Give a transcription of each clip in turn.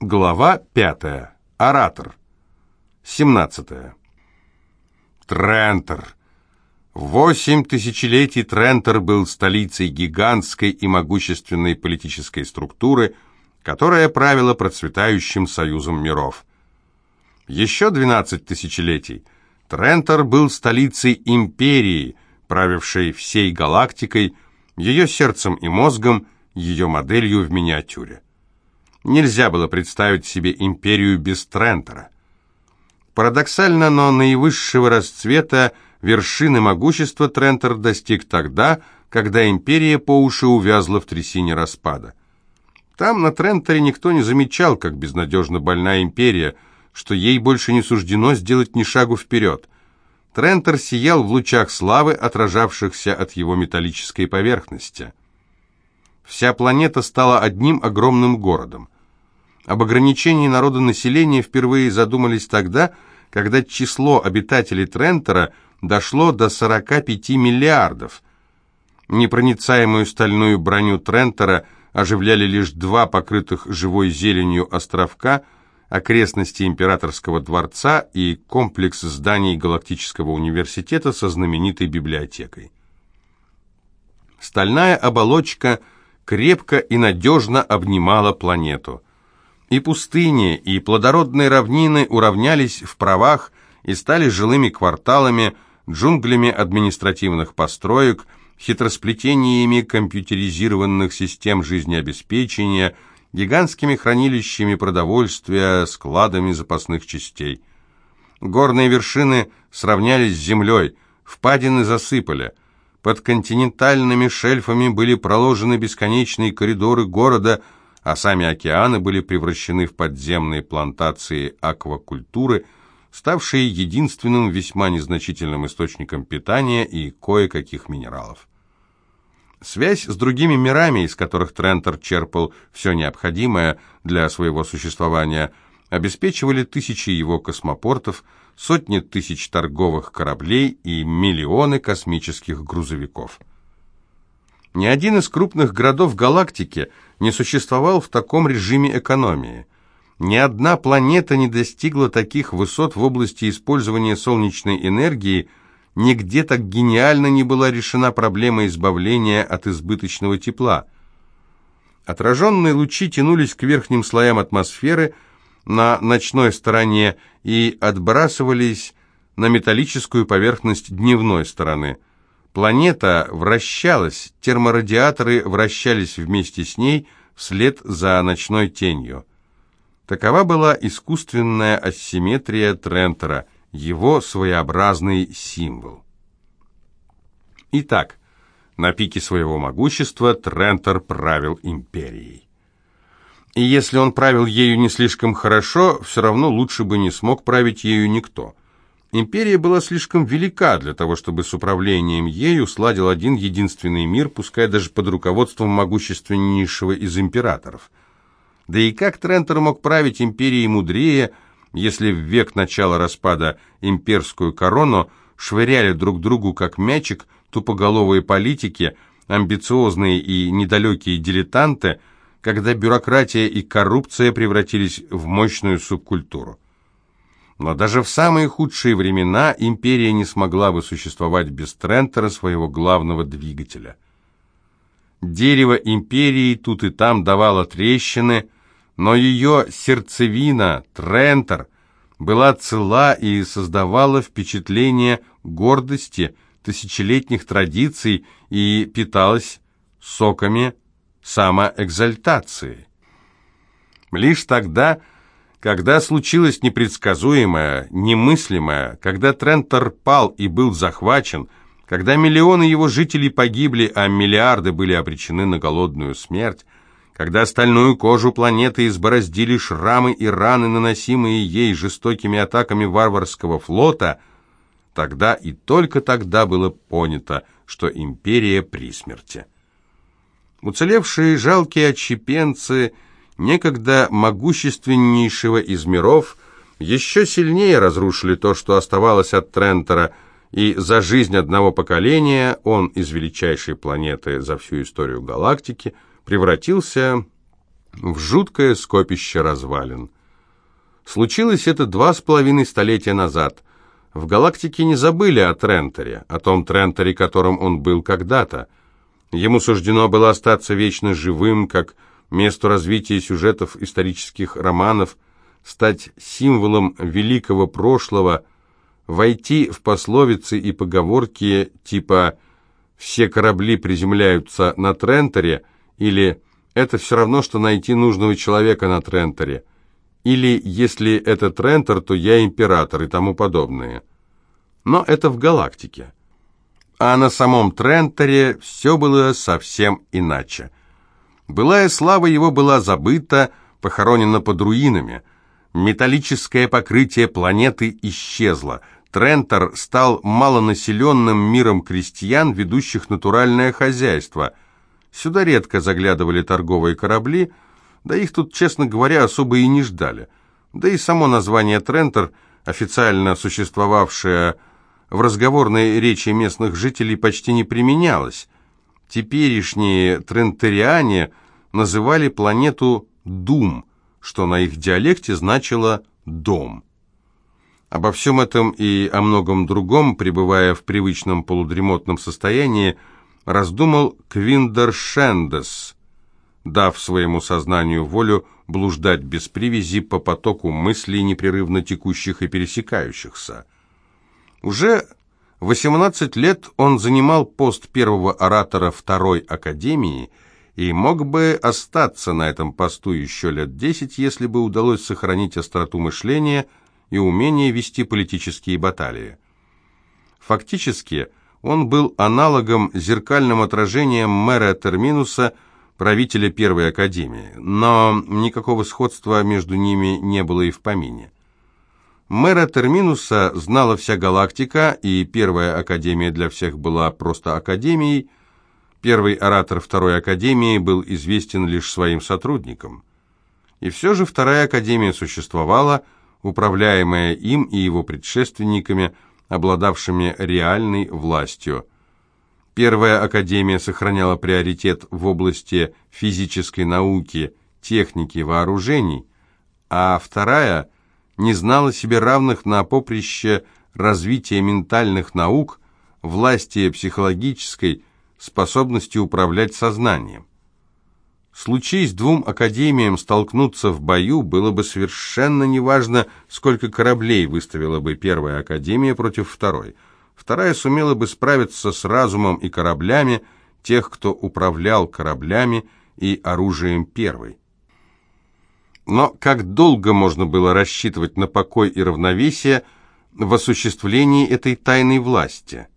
Глава 5. Оратор. 17. Трентер. Восемь тысячелетий Трентер был столицей гигантской и могущественной политической структуры, которая правила процветающим союзом миров. Еще 12 тысячелетий Трентер был столицей империи, правившей всей галактикой, ее сердцем и мозгом, ее моделью в миниатюре. Нельзя было представить себе империю без Трентера. Парадоксально, но наивысшего расцвета вершины могущества Трентер достиг тогда, когда империя по уши увязла в трясине распада. Там, на Трентере, никто не замечал, как безнадежно больна империя, что ей больше не суждено сделать ни шагу вперед. Трентер сиял в лучах славы, отражавшихся от его металлической поверхности. Вся планета стала одним огромным городом. Об ограничении народонаселения впервые задумались тогда, когда число обитателей Трентера дошло до 45 миллиардов. Непроницаемую стальную броню Трентера оживляли лишь два покрытых живой зеленью островка, окрестности Императорского дворца и комплекс зданий Галактического университета со знаменитой библиотекой. Стальная оболочка – крепко и надежно обнимала планету. И пустыни, и плодородные равнины уравнялись в правах и стали жилыми кварталами, джунглями административных построек, хитросплетениями компьютеризированных систем жизнеобеспечения, гигантскими хранилищами продовольствия, складами запасных частей. Горные вершины сравнялись с землей, впадины засыпали – под континентальными шельфами были проложены бесконечные коридоры города, а сами океаны были превращены в подземные плантации аквакультуры, ставшие единственным весьма незначительным источником питания и кое-каких минералов. Связь с другими мирами, из которых Трентер черпал все необходимое для своего существования, обеспечивали тысячи его космопортов – сотни тысяч торговых кораблей и миллионы космических грузовиков. Ни один из крупных городов галактики не существовал в таком режиме экономии. Ни одна планета не достигла таких высот в области использования солнечной энергии, нигде так гениально не была решена проблема избавления от избыточного тепла. Отраженные лучи тянулись к верхним слоям атмосферы – на ночной стороне и отбрасывались на металлическую поверхность дневной стороны. Планета вращалась, терморадиаторы вращались вместе с ней вслед за ночной тенью. Такова была искусственная асимметрия Трентера, его своеобразный символ. Итак, на пике своего могущества Трентер правил империей. И если он правил ею не слишком хорошо, все равно лучше бы не смог править ею никто. Империя была слишком велика для того, чтобы с управлением ею сладил один единственный мир, пускай даже под руководством могущественнейшего из императоров. Да и как Трентер мог править империей мудрее, если в век начала распада имперскую корону швыряли друг другу как мячик тупоголовые политики, амбициозные и недалекие дилетанты – когда бюрократия и коррупция превратились в мощную субкультуру. Но даже в самые худшие времена империя не смогла бы существовать без Трентера, своего главного двигателя. Дерево империи тут и там давало трещины, но ее сердцевина, Трентер, была цела и создавала впечатление гордости, тысячелетних традиций и питалась соками самоэкзальтации. Лишь тогда, когда случилось непредсказуемое, немыслимое, когда Трентор пал и был захвачен, когда миллионы его жителей погибли, а миллиарды были обречены на голодную смерть, когда стальную кожу планеты избороздили шрамы и раны, наносимые ей жестокими атаками варварского флота, тогда и только тогда было понято, что империя при смерти. Уцелевшие жалкие отщепенцы некогда могущественнейшего из миров еще сильнее разрушили то, что оставалось от Трентера, и за жизнь одного поколения он из величайшей планеты за всю историю галактики превратился в жуткое скопище развалин. Случилось это два с половиной столетия назад. В галактике не забыли о Тренторе, о том Тренторе, которым он был когда-то. Ему суждено было остаться вечно живым, как месту развития сюжетов исторических романов, стать символом великого прошлого, войти в пословицы и поговорки типа «все корабли приземляются на Тренторе» или «это все равно, что найти нужного человека на Тренторе» или «если это Трентор, то я император» и тому подобное. Но это в галактике. А на самом Тренторе все было совсем иначе. Былая слава его была забыта, похоронена под руинами. Металлическое покрытие планеты исчезло. Трентор стал малонаселенным миром крестьян, ведущих натуральное хозяйство. Сюда редко заглядывали торговые корабли, да их тут, честно говоря, особо и не ждали. Да и само название Трентор, официально существовавшее в разговорной речи местных жителей почти не применялось. Теперешние трентериане называли планету Дум, что на их диалекте значило «дом». Обо всем этом и о многом другом, пребывая в привычном полудремотном состоянии, раздумал Квиндер Шендес, дав своему сознанию волю блуждать без привязи по потоку мыслей, непрерывно текущих и пересекающихся. Уже 18 лет он занимал пост первого оратора Второй Академии и мог бы остаться на этом посту еще лет 10, если бы удалось сохранить остроту мышления и умение вести политические баталии. Фактически, он был аналогом, зеркальным отражением мэра Терминуса, правителя Первой Академии, но никакого сходства между ними не было и в помине. Мэра Терминуса знала вся галактика, и первая академия для всех была просто академией. Первый оратор второй академии был известен лишь своим сотрудникам. И все же вторая академия существовала, управляемая им и его предшественниками, обладавшими реальной властью. Первая академия сохраняла приоритет в области физической науки, техники, вооружений, а вторая – не знала себе равных на поприще развития ментальных наук, власти психологической, способности управлять сознанием. Случись двум академиям столкнуться в бою, было бы совершенно неважно, сколько кораблей выставила бы первая академия против второй. Вторая сумела бы справиться с разумом и кораблями тех, кто управлял кораблями и оружием первой. Но как долго можно было рассчитывать на покой и равновесие в осуществлении этой тайной власти?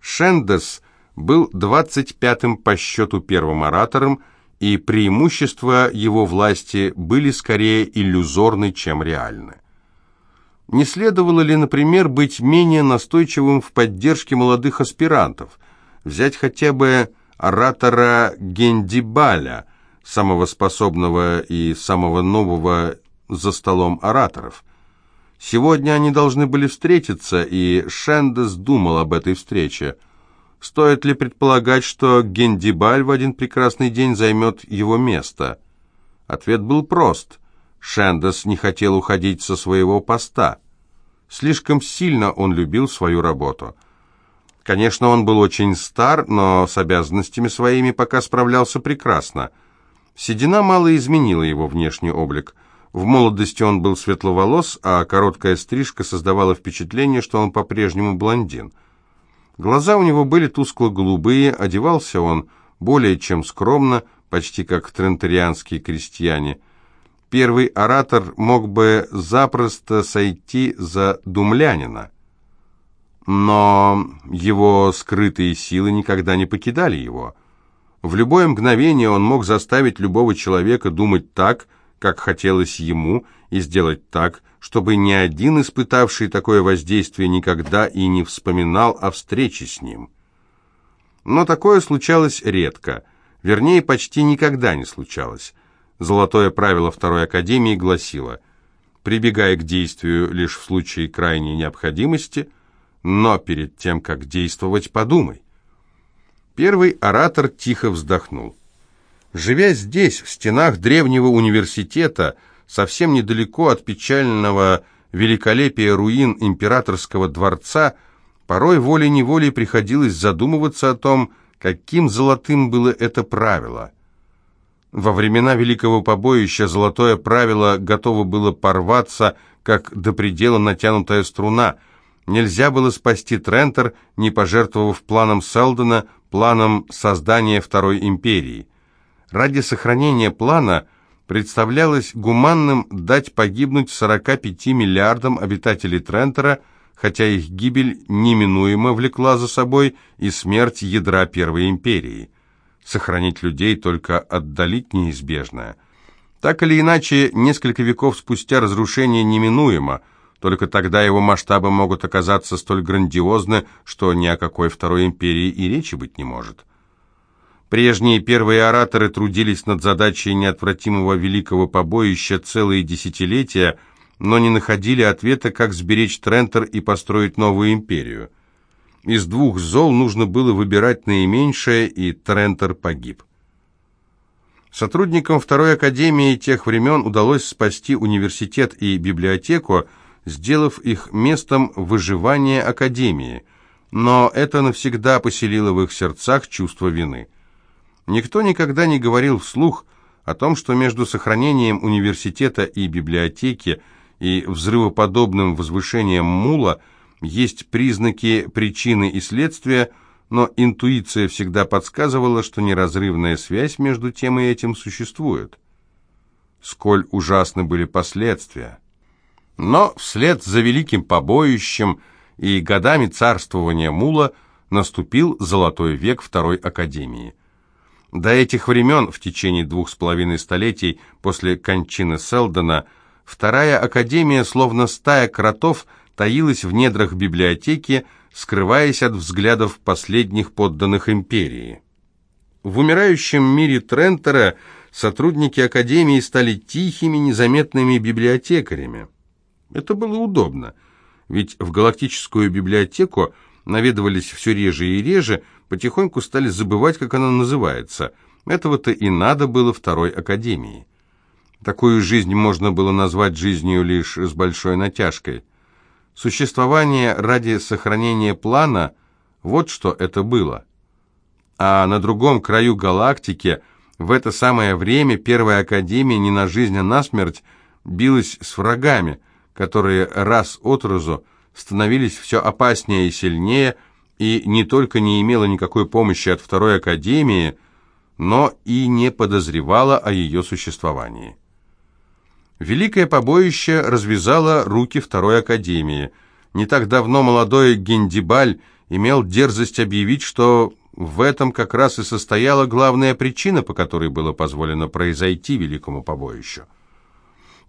Шендес был 25-м по счету первым оратором, и преимущества его власти были скорее иллюзорны, чем реальны. Не следовало ли, например, быть менее настойчивым в поддержке молодых аспирантов, взять хотя бы оратора Гендибаля – самого способного и самого нового за столом ораторов. Сегодня они должны были встретиться, и Шендес думал об этой встрече. Стоит ли предполагать, что Гендибаль в один прекрасный день займет его место? Ответ был прост. Шендес не хотел уходить со своего поста. Слишком сильно он любил свою работу. Конечно, он был очень стар, но с обязанностями своими пока справлялся прекрасно – Седина мало изменила его внешний облик. В молодости он был светловолос, а короткая стрижка создавала впечатление, что он по-прежнему блондин. Глаза у него были тускло-голубые, одевался он более чем скромно, почти как трентарианские крестьяне. Первый оратор мог бы запросто сойти за думлянина. Но его скрытые силы никогда не покидали его – в любое мгновение он мог заставить любого человека думать так, как хотелось ему, и сделать так, чтобы ни один испытавший такое воздействие никогда и не вспоминал о встрече с ним. Но такое случалось редко, вернее, почти никогда не случалось. Золотое правило Второй Академии гласило «прибегай к действию лишь в случае крайней необходимости, но перед тем, как действовать, подумай». Первый оратор тихо вздохнул. Живя здесь, в стенах древнего университета, совсем недалеко от печального великолепия руин императорского дворца, порой волей-неволей приходилось задумываться о том, каким золотым было это правило. Во времена Великого Побоища золотое правило готово было порваться, как до предела натянутая струна. Нельзя было спасти Трентер, не пожертвовав планом Селдона, планом создания Второй империи. Ради сохранения плана представлялось гуманным дать погибнуть 45 миллиардам обитателей Трентера, хотя их гибель неминуемо влекла за собой и смерть ядра Первой империи. Сохранить людей, только отдалить неизбежное. Так или иначе, несколько веков спустя разрушение неминуемо, только тогда его масштабы могут оказаться столь грандиозны, что ни о какой Второй империи и речи быть не может. Прежние первые ораторы трудились над задачей неотвратимого великого побоища целые десятилетия, но не находили ответа, как сберечь Трентер и построить новую империю. Из двух зол нужно было выбирать наименьшее, и Трентер погиб. Сотрудникам Второй Академии тех времен удалось спасти университет и библиотеку, сделав их местом выживания Академии, но это навсегда поселило в их сердцах чувство вины. Никто никогда не говорил вслух о том, что между сохранением университета и библиотеки и взрывоподобным возвышением мула есть признаки причины и следствия, но интуиция всегда подсказывала, что неразрывная связь между тем и этим существует. Сколь ужасны были последствия. Но вслед за великим побоищем и годами царствования мула наступил золотой век Второй Академии. До этих времен, в течение двух с половиной столетий после кончины Селдона, Вторая Академия, словно стая кротов, таилась в недрах библиотеки, скрываясь от взглядов последних подданных империи. В умирающем мире Трентера сотрудники Академии стали тихими, незаметными библиотекарями. Это было удобно, ведь в галактическую библиотеку наведывались все реже и реже, потихоньку стали забывать, как она называется. Этого-то и надо было второй академии. Такую жизнь можно было назвать жизнью лишь с большой натяжкой. Существование ради сохранения плана – вот что это было. А на другом краю галактики в это самое время Первая Академия не на жизнь, а на смерть билась с врагами, которые раз от разу становились все опаснее и сильнее – и не только не имела никакой помощи от Второй Академии, но и не подозревала о ее существовании. Великое побоище развязало руки Второй Академии. Не так давно молодой Гендибаль имел дерзость объявить, что в этом как раз и состояла главная причина, по которой было позволено произойти Великому побоищу.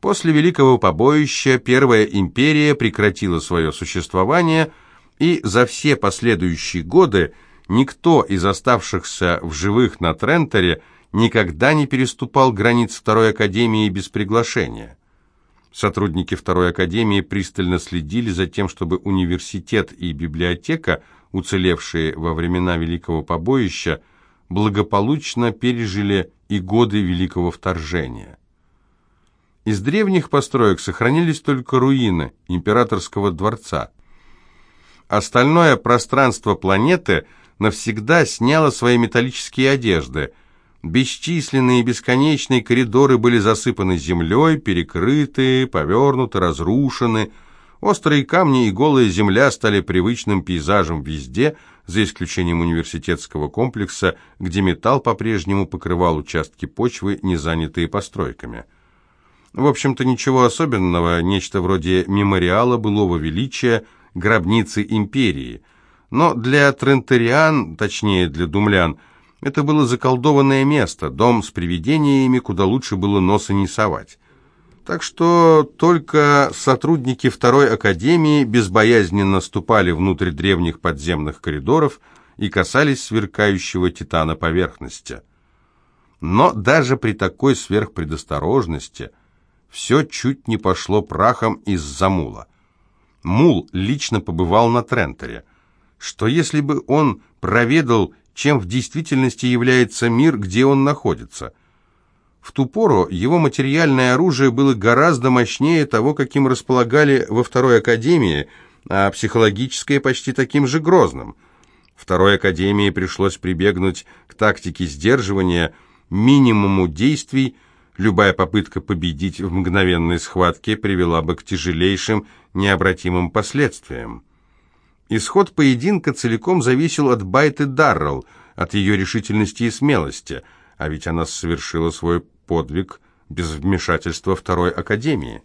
После Великого побоища Первая империя прекратила свое существование – и за все последующие годы никто из оставшихся в живых на Тренторе никогда не переступал границ Второй Академии без приглашения. Сотрудники Второй Академии пристально следили за тем, чтобы университет и библиотека, уцелевшие во времена Великого Побоища, благополучно пережили и годы Великого Вторжения. Из древних построек сохранились только руины императорского дворца – Остальное пространство планеты навсегда сняло свои металлические одежды. Бесчисленные бесконечные коридоры были засыпаны землей, перекрыты, повернуты, разрушены. Острые камни и голая земля стали привычным пейзажем везде, за исключением университетского комплекса, где металл по-прежнему покрывал участки почвы, не занятые постройками. В общем-то, ничего особенного, нечто вроде мемориала былого величия – гробницы империи. Но для трентериан, точнее для думлян, это было заколдованное место, дом с привидениями, куда лучше было носа не совать. Так что только сотрудники Второй Академии безбоязненно ступали внутрь древних подземных коридоров и касались сверкающего титана поверхности. Но даже при такой сверхпредосторожности все чуть не пошло прахом из-за мула. Мул лично побывал на Тренторе. Что если бы он проведал чем в действительности является мир, где он находится. В ту пору его материальное оружие было гораздо мощнее того, каким располагали во Второй Академии, а психологическое почти таким же грозным. Второй Академии пришлось прибегнуть к тактике сдерживания, минимуму действий, любая попытка победить в мгновенной схватке привела бы к тяжелейшим, необратимым последствиям. Исход поединка целиком зависел от Байты Даррелл, от ее решительности и смелости, а ведь она совершила свой подвиг без вмешательства Второй Академии.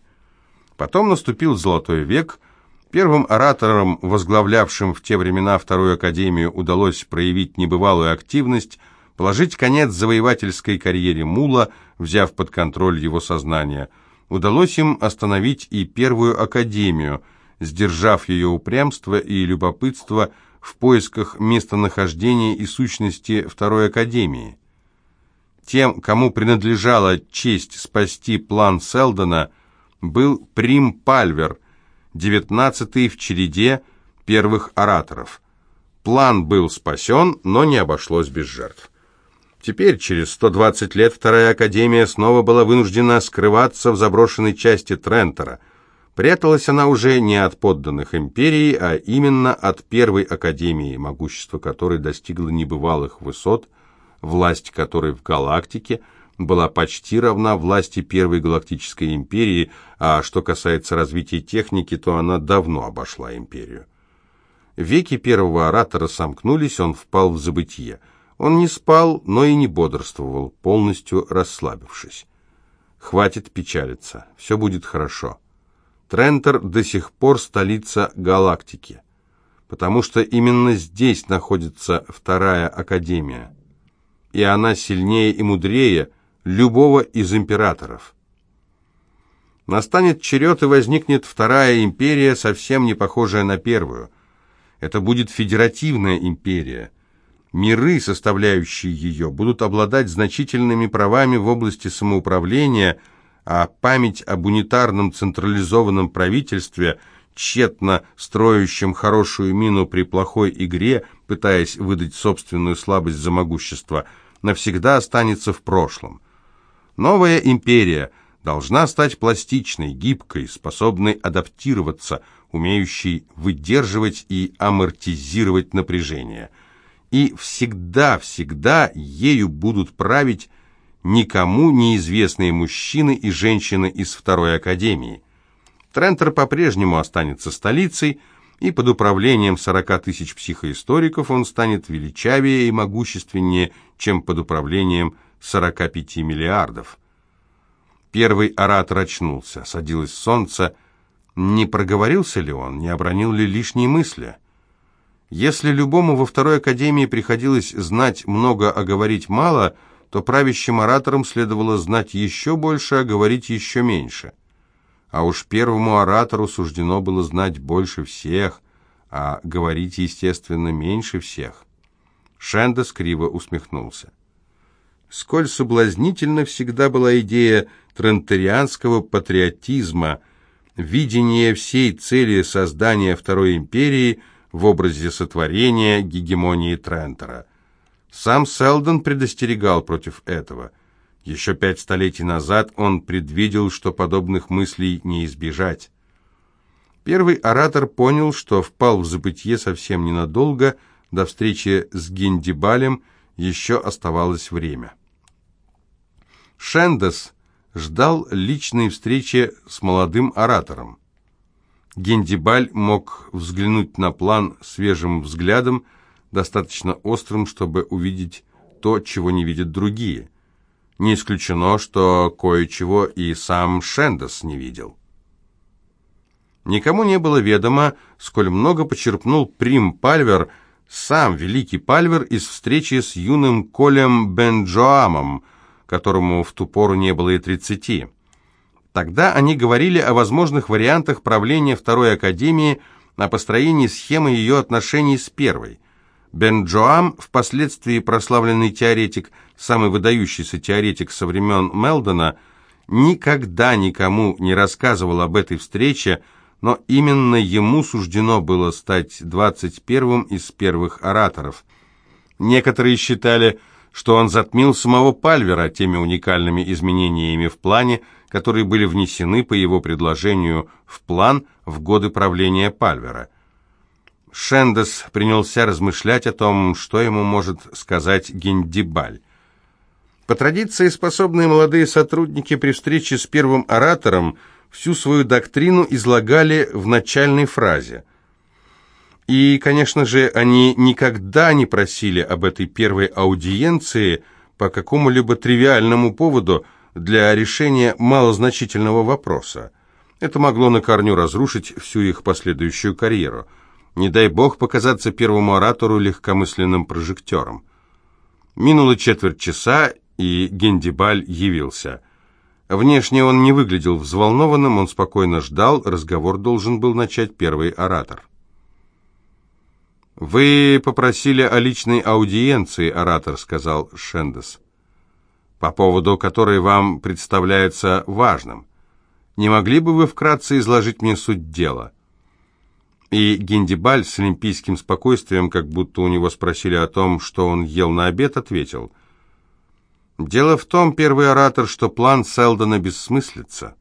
Потом наступил Золотой век. Первым ораторам, возглавлявшим в те времена Вторую Академию, удалось проявить небывалую активность, положить конец завоевательской карьере Мула, взяв под контроль его сознание. Удалось им остановить и Первую Академию – сдержав ее упрямство и любопытство в поисках местонахождения и сущности Второй Академии. Тем, кому принадлежала честь спасти план Селдона, был Прим Пальвер, девятнадцатый в череде первых ораторов. План был спасен, но не обошлось без жертв. Теперь, через 120 лет, Вторая Академия снова была вынуждена скрываться в заброшенной части Трентера – Пряталась она уже не от подданных империи, а именно от первой академии, могущество которой достигло небывалых высот, власть которой в галактике была почти равна власти первой галактической империи, а что касается развития техники, то она давно обошла империю. Веки первого оратора сомкнулись, он впал в забытье. Он не спал, но и не бодрствовал, полностью расслабившись. Хватит печалиться, все будет хорошо. Трентер до сих пор столица галактики, потому что именно здесь находится вторая академия, и она сильнее и мудрее любого из императоров. Настанет черед и возникнет вторая империя, совсем не похожая на первую. Это будет федеративная империя. Миры, составляющие ее, будут обладать значительными правами в области самоуправления – а память об унитарном централизованном правительстве, тщетно строящем хорошую мину при плохой игре, пытаясь выдать собственную слабость за могущество, навсегда останется в прошлом. Новая империя должна стать пластичной, гибкой, способной адаптироваться, умеющей выдерживать и амортизировать напряжение. И всегда-всегда ею будут править никому неизвестные мужчины и женщины из Второй Академии. Трентер по-прежнему останется столицей, и под управлением 40 тысяч психоисториков он станет величавее и могущественнее, чем под управлением 45 миллиардов. Первый оратор очнулся, садилось солнце. Не проговорился ли он, не обронил ли лишние мысли? Если любому во Второй Академии приходилось знать много, а говорить мало – то правящим ораторам следовало знать еще больше, а говорить еще меньше. А уж первому оратору суждено было знать больше всех, а говорить, естественно, меньше всех. Шендес криво усмехнулся. Сколь соблазнительно всегда была идея трентарианского патриотизма, видение всей цели создания Второй империи в образе сотворения гегемонии Трентера – сам Селдон предостерегал против этого. Еще пять столетий назад он предвидел, что подобных мыслей не избежать. Первый оратор понял, что впал в забытье совсем ненадолго, до встречи с Гендибалем еще оставалось время. Шендес ждал личной встречи с молодым оратором. Гендибаль мог взглянуть на план свежим взглядом, достаточно острым, чтобы увидеть то, чего не видят другие. Не исключено, что кое-чего и сам Шендес не видел. Никому не было ведомо, сколь много почерпнул Прим Пальвер, сам великий Пальвер, из встречи с юным Колем Бенджоамом, которому в ту пору не было и тридцати. Тогда они говорили о возможных вариантах правления Второй Академии, о построении схемы ее отношений с Первой. Бен Джоам, впоследствии прославленный теоретик, самый выдающийся теоретик со времен Мелдона, никогда никому не рассказывал об этой встрече, но именно ему суждено было стать 21-м из первых ораторов. Некоторые считали, что он затмил самого Пальвера теми уникальными изменениями в плане, которые были внесены по его предложению в план в годы правления Пальвера. Шендес принялся размышлять о том, что ему может сказать Гендибаль. По традиции, способные молодые сотрудники при встрече с первым оратором всю свою доктрину излагали в начальной фразе. И, конечно же, они никогда не просили об этой первой аудиенции по какому-либо тривиальному поводу для решения малозначительного вопроса. Это могло на корню разрушить всю их последующую карьеру – не дай бог показаться первому оратору легкомысленным прожектором. Минуло четверть часа, и Гендибаль явился. Внешне он не выглядел взволнованным, он спокойно ждал, разговор должен был начать первый оратор. «Вы попросили о личной аудиенции, оратор», — сказал Шендес, «по поводу которой вам представляется важным. Не могли бы вы вкратце изложить мне суть дела?» И Гендибаль с олимпийским спокойствием, как будто у него спросили о том, что он ел на обед, ответил. «Дело в том, первый оратор, что план Селдона бессмыслица».